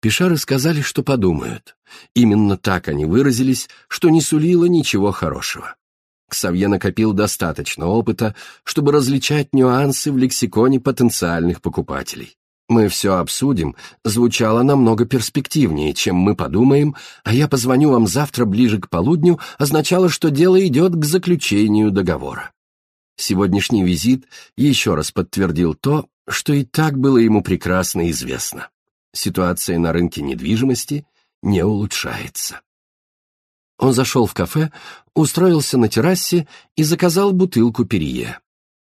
Пишары сказали, что подумают. Именно так они выразились, что не сулило ничего хорошего. Ксавье накопил достаточно опыта, чтобы различать нюансы в лексиконе потенциальных покупателей. «Мы все обсудим» звучало намного перспективнее, чем мы подумаем, а я позвоню вам завтра ближе к полудню означало, что дело идет к заключению договора. Сегодняшний визит еще раз подтвердил то, что и так было ему прекрасно известно. Ситуация на рынке недвижимости не улучшается. Он зашел в кафе, устроился на террасе и заказал бутылку перье.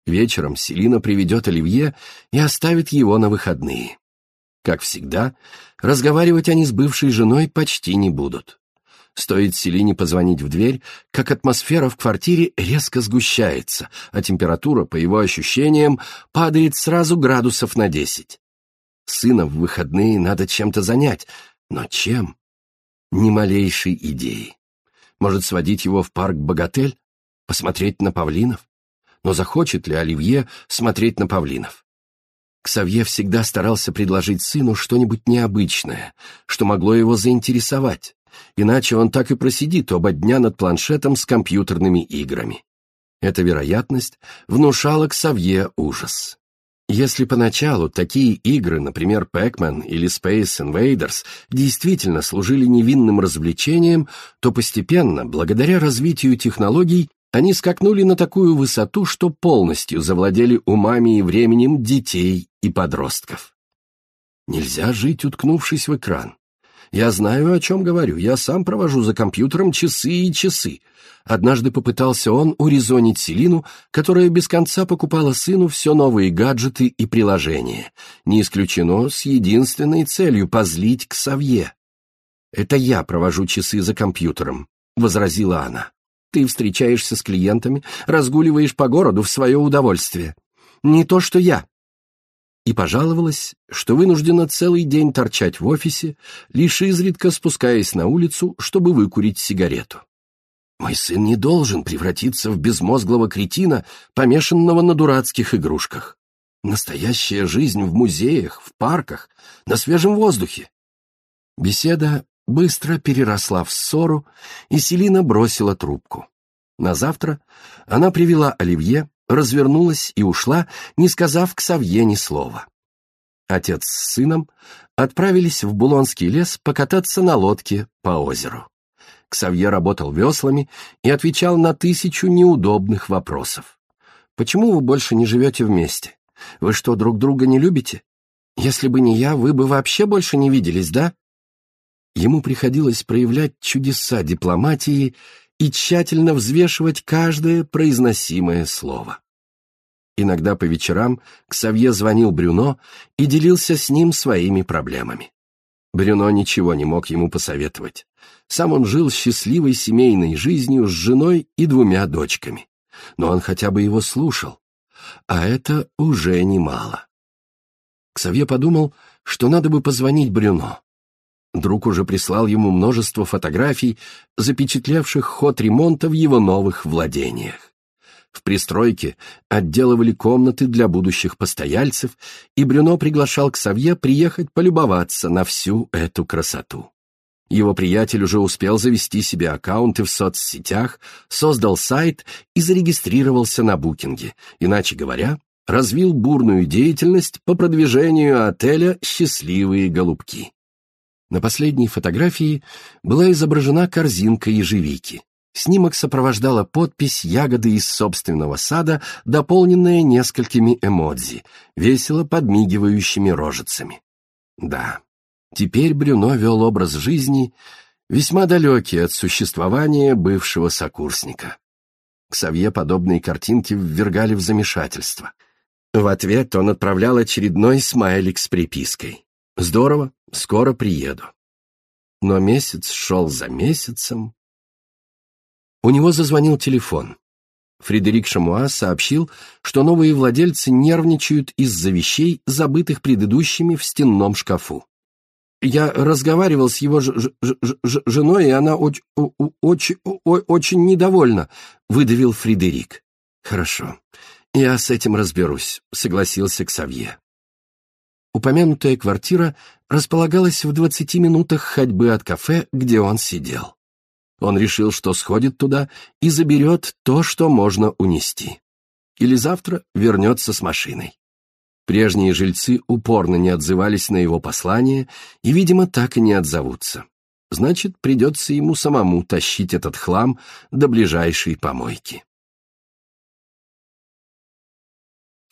Вечером Селина приведет Оливье и оставит его на выходные. Как всегда, разговаривать они с бывшей женой почти не будут. Стоит Селине позвонить в дверь, как атмосфера в квартире резко сгущается, а температура, по его ощущениям, падает сразу градусов на десять. Сына в выходные надо чем-то занять, но чем? Ни малейшей идеи. Может, сводить его в парк Богатель? Посмотреть на павлинов? Но захочет ли Оливье смотреть на павлинов? Ксавье всегда старался предложить сыну что-нибудь необычное, что могло его заинтересовать, иначе он так и просидит оба дня над планшетом с компьютерными играми. Эта вероятность внушала Ксавье ужас. Если поначалу такие игры, например, Pac-Man или Space Invaders, действительно служили невинным развлечением, то постепенно, благодаря развитию технологий, они скакнули на такую высоту, что полностью завладели умами и временем детей и подростков. Нельзя жить, уткнувшись в экран. Я знаю, о чем говорю. Я сам провожу за компьютером часы и часы. Однажды попытался он урезонить Селину, которая без конца покупала сыну все новые гаджеты и приложения. Не исключено с единственной целью — позлить к Савье. «Это я провожу часы за компьютером», — возразила она. «Ты встречаешься с клиентами, разгуливаешь по городу в свое удовольствие. Не то, что я и пожаловалась, что вынуждена целый день торчать в офисе, лишь изредка спускаясь на улицу, чтобы выкурить сигарету. Мой сын не должен превратиться в безмозглого кретина, помешанного на дурацких игрушках. Настоящая жизнь в музеях, в парках, на свежем воздухе. Беседа быстро переросла в ссору, и Селина бросила трубку. На завтра она привела Оливье, развернулась и ушла, не сказав к Савье ни слова. Отец с сыном отправились в Булонский лес покататься на лодке по озеру. Ксавье работал веслами и отвечал на тысячу неудобных вопросов. «Почему вы больше не живете вместе? Вы что, друг друга не любите? Если бы не я, вы бы вообще больше не виделись, да?» Ему приходилось проявлять чудеса дипломатии и тщательно взвешивать каждое произносимое слово. Иногда по вечерам Ксавье звонил Брюно и делился с ним своими проблемами. Брюно ничего не мог ему посоветовать. Сам он жил счастливой семейной жизнью с женой и двумя дочками. Но он хотя бы его слушал. А это уже немало. Ксавье подумал, что надо бы позвонить Брюно. Друг уже прислал ему множество фотографий, запечатлевших ход ремонта в его новых владениях. В пристройке отделывали комнаты для будущих постояльцев, и Брюно приглашал к Савье приехать полюбоваться на всю эту красоту. Его приятель уже успел завести себе аккаунты в соцсетях, создал сайт и зарегистрировался на букинге, иначе говоря, развил бурную деятельность по продвижению отеля «Счастливые голубки». На последней фотографии была изображена корзинка ежевики. Снимок сопровождала подпись «Ягоды из собственного сада», дополненная несколькими эмодзи, весело подмигивающими рожицами. Да, теперь Брюно вел образ жизни, весьма далекий от существования бывшего сокурсника. Ксавье подобные картинки ввергали в замешательство. В ответ он отправлял очередной смайлик с припиской. Здорово, скоро приеду. Но месяц шел за месяцем. У него зазвонил телефон. Фредерик Шамуа сообщил, что новые владельцы нервничают из-за вещей, забытых предыдущими в стенном шкафу. Я разговаривал с его ж ж ж женой, и она очень, очень, очень недовольна, выдавил Фредерик. Хорошо, я с этим разберусь, согласился Ксавье. Упомянутая квартира располагалась в двадцати минутах ходьбы от кафе, где он сидел. Он решил, что сходит туда и заберет то, что можно унести. Или завтра вернется с машиной. Прежние жильцы упорно не отзывались на его послание и, видимо, так и не отзовутся. Значит, придется ему самому тащить этот хлам до ближайшей помойки.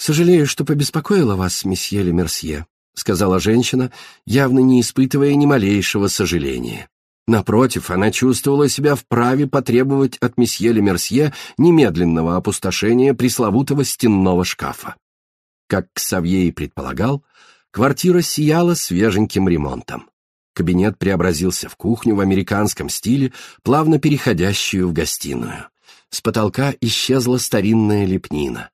«Сожалею, что побеспокоила вас, месье Лемерсье», — сказала женщина, явно не испытывая ни малейшего сожаления. Напротив, она чувствовала себя вправе потребовать от месье Лемерсье немедленного опустошения пресловутого стенного шкафа. Как Ксавье и предполагал, квартира сияла свеженьким ремонтом. Кабинет преобразился в кухню в американском стиле, плавно переходящую в гостиную. С потолка исчезла старинная лепнина.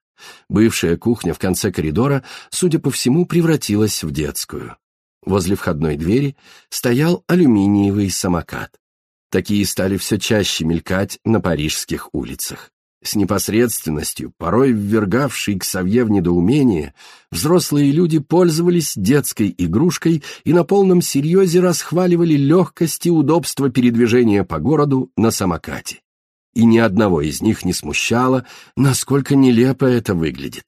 Бывшая кухня в конце коридора, судя по всему, превратилась в детскую. Возле входной двери стоял алюминиевый самокат. Такие стали все чаще мелькать на парижских улицах. С непосредственностью, порой ввергавшей к Савье в недоумение, взрослые люди пользовались детской игрушкой и на полном серьезе расхваливали легкость и удобство передвижения по городу на самокате и ни одного из них не смущало, насколько нелепо это выглядит.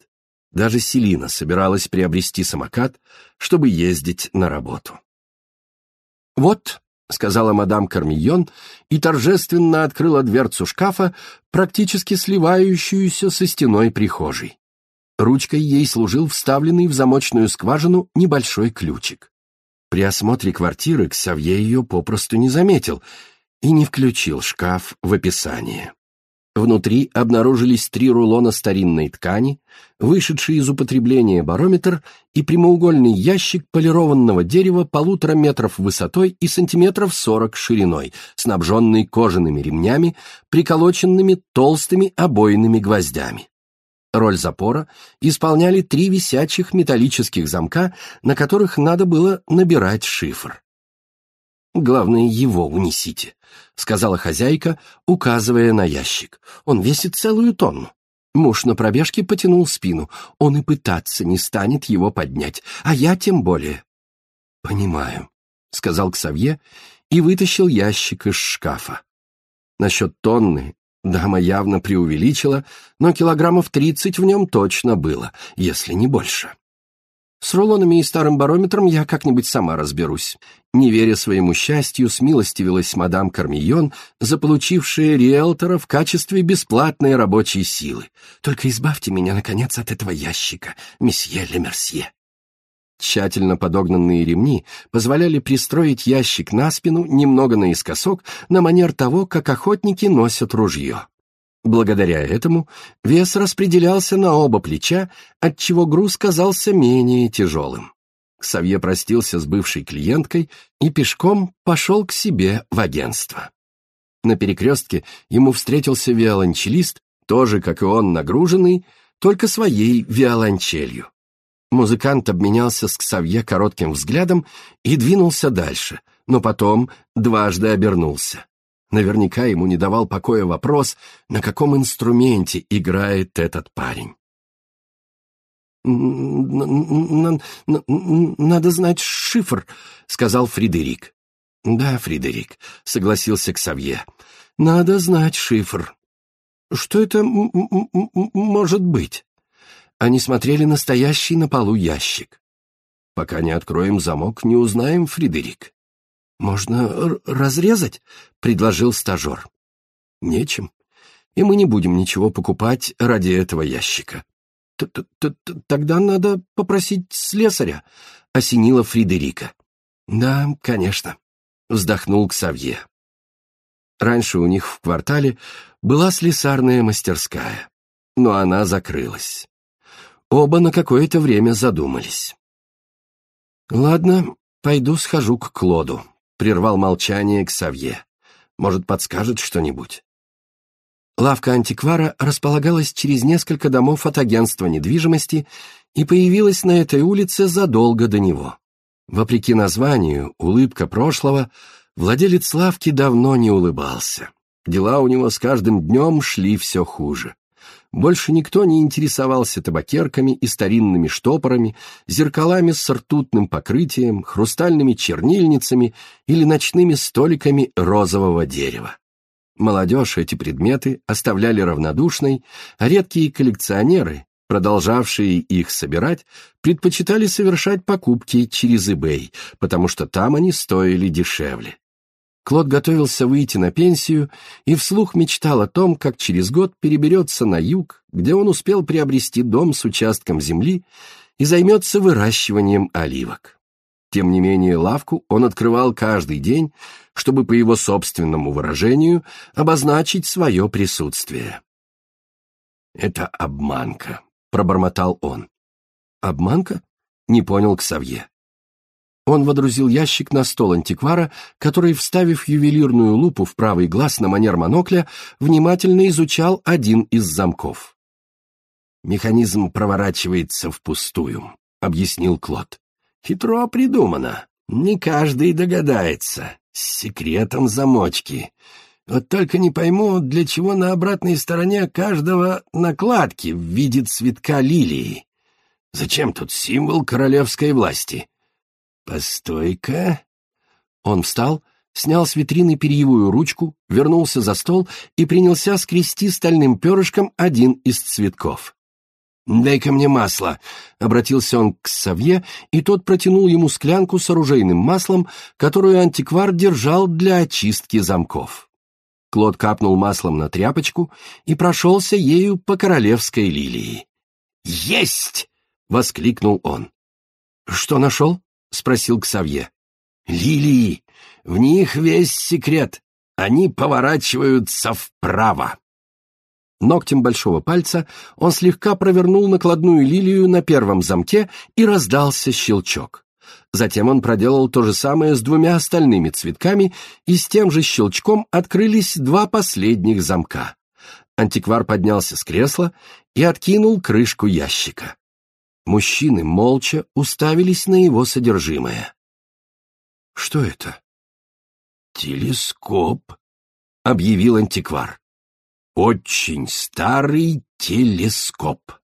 Даже Селина собиралась приобрести самокат, чтобы ездить на работу. «Вот», — сказала мадам Кармийон и торжественно открыла дверцу шкафа, практически сливающуюся со стеной прихожей. Ручкой ей служил вставленный в замочную скважину небольшой ключик. При осмотре квартиры Ксавье ее попросту не заметил — и не включил шкаф в описание. Внутри обнаружились три рулона старинной ткани, вышедший из употребления барометр и прямоугольный ящик полированного дерева полутора метров высотой и сантиметров сорок шириной, снабженный кожаными ремнями, приколоченными толстыми обойными гвоздями. Роль запора исполняли три висячих металлических замка, на которых надо было набирать шифр. «Главное, его унесите», — сказала хозяйка, указывая на ящик. «Он весит целую тонну». Муж на пробежке потянул спину. Он и пытаться не станет его поднять, а я тем более. «Понимаю», — сказал Ксавье и вытащил ящик из шкафа. Насчет тонны дама явно преувеличила, но килограммов тридцать в нем точно было, если не больше. С рулонами и старым барометром я как-нибудь сама разберусь. Не веря своему счастью, смилостивилась мадам Кармион, заполучившая риэлтора в качестве бесплатной рабочей силы. Только избавьте меня, наконец, от этого ящика, месье Лемерсье. Тщательно подогнанные ремни позволяли пристроить ящик на спину немного наискосок на манер того, как охотники носят ружье. Благодаря этому вес распределялся на оба плеча, отчего груз казался менее тяжелым. Ксавье простился с бывшей клиенткой и пешком пошел к себе в агентство. На перекрестке ему встретился виолончелист, тоже, как и он, нагруженный, только своей виолончелью. Музыкант обменялся с Ксавье коротким взглядом и двинулся дальше, но потом дважды обернулся. Наверняка ему не давал покоя вопрос, на каком инструменте играет этот парень. «Надо знать шифр», — сказал Фридерик. «Да, Фридерик», — согласился Ксавье. «Надо знать шифр». «Что это может быть?» Они смотрели на стоящий на полу ящик. «Пока не откроем замок, не узнаем, Фридерик». «Можно разрезать?» — предложил стажер. «Нечем, и мы не будем ничего покупать ради этого ящика». Т -т -т «Тогда надо попросить слесаря», — осенила Фридерика. «Да, конечно», — вздохнул Ксавье. Раньше у них в квартале была слесарная мастерская, но она закрылась. Оба на какое-то время задумались. «Ладно, пойду схожу к Клоду», прервал молчание Ксавье. «Может, подскажет что-нибудь?» Лавка антиквара располагалась через несколько домов от агентства недвижимости и появилась на этой улице задолго до него. Вопреки названию «Улыбка прошлого», владелец лавки давно не улыбался. Дела у него с каждым днем шли все хуже. Больше никто не интересовался табакерками и старинными штопорами, зеркалами с ртутным покрытием, хрустальными чернильницами или ночными столиками розового дерева. Молодежь эти предметы оставляли равнодушной, а редкие коллекционеры, продолжавшие их собирать, предпочитали совершать покупки через eBay, потому что там они стоили дешевле. Клод готовился выйти на пенсию и вслух мечтал о том, как через год переберется на юг, где он успел приобрести дом с участком земли и займется выращиванием оливок. Тем не менее, лавку он открывал каждый день, чтобы, по его собственному выражению, обозначить свое присутствие. «Это обманка», — пробормотал он. «Обманка?» — не понял Ксавье. Он водрузил ящик на стол антиквара, который, вставив ювелирную лупу в правый глаз на манер монокля, внимательно изучал один из замков. «Механизм проворачивается впустую», — объяснил Клод. «Хитро придумано. Не каждый догадается. С секретом замочки. Вот только не пойму, для чего на обратной стороне каждого накладки в виде цветка лилии. Зачем тут символ королевской власти?» «Постой-ка!» Он встал, снял с витрины перьевую ручку, вернулся за стол и принялся скрести стальным перышком один из цветков. «Дай-ка мне масло», — обратился он к Савье, и тот протянул ему склянку с оружейным маслом, которую антиквар держал для очистки замков. Клод капнул маслом на тряпочку и прошелся ею по королевской лилии. «Есть!» — воскликнул он. «Что нашел?» — спросил Ксавье. «Лилии! В них весь секрет. Они поворачиваются вправо». Ногтем большого пальца он слегка провернул накладную лилию на первом замке и раздался щелчок. Затем он проделал то же самое с двумя остальными цветками, и с тем же щелчком открылись два последних замка. Антиквар поднялся с кресла и откинул крышку ящика. Мужчины молча уставились на его содержимое. «Что это?» «Телескоп», — объявил антиквар. «Очень старый телескоп».